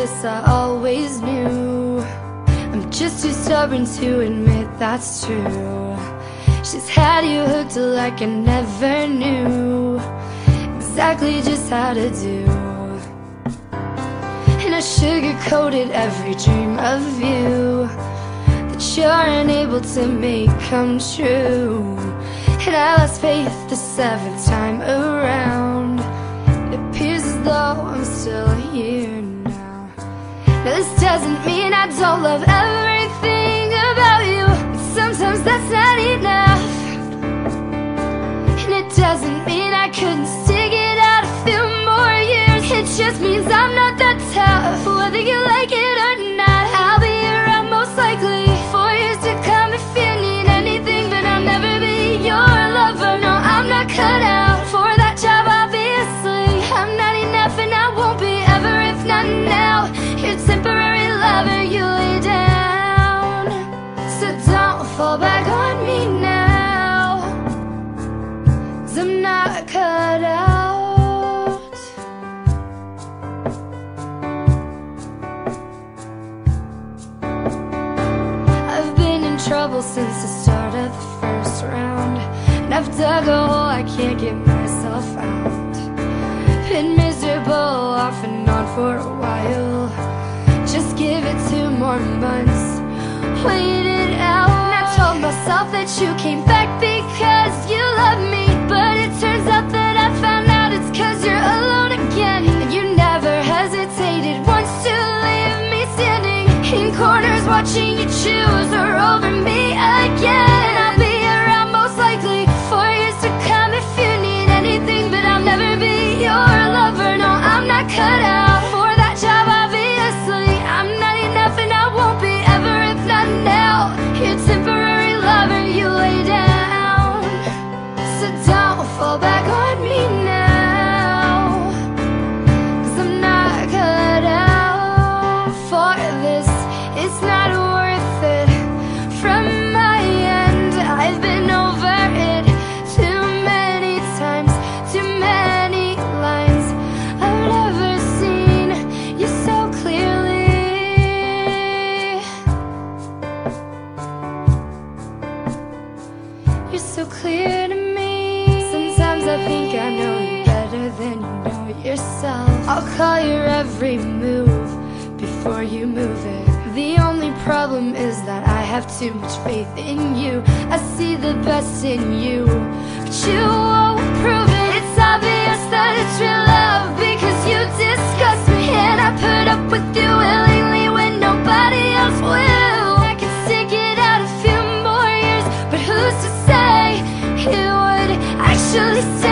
this I always knew. I'm just too stubborn to admit that's true. She's had you hooked like I never knew. Exactly just how to do. And I sugar-coated every dream of you. That you're unable to make come true. And I lost faith the seventh time around. It appears as though I'm still here now this doesn't mean I don't love everything about you But sometimes that's not enough. And it doesn't mean I couldn't stick it out a few more years. It just means I'm not that tough. Whether you fall back on me now. Cause I'm not cut out. I've been in trouble since the start of the first round. And I've dug a hole I can't get myself out. Been miserable off and on for a while. Just give it two more months myself that you came back because you love me. But it turns out that I found out it's cause you're alone again. And you never hesitated once to leave me standing In corners watching you choose You're so clear to me. Sometimes I think I know you better than you know yourself. I'll call your every move before you move it. The only problem is that I have too much faith in you. I see the best in you But you actually say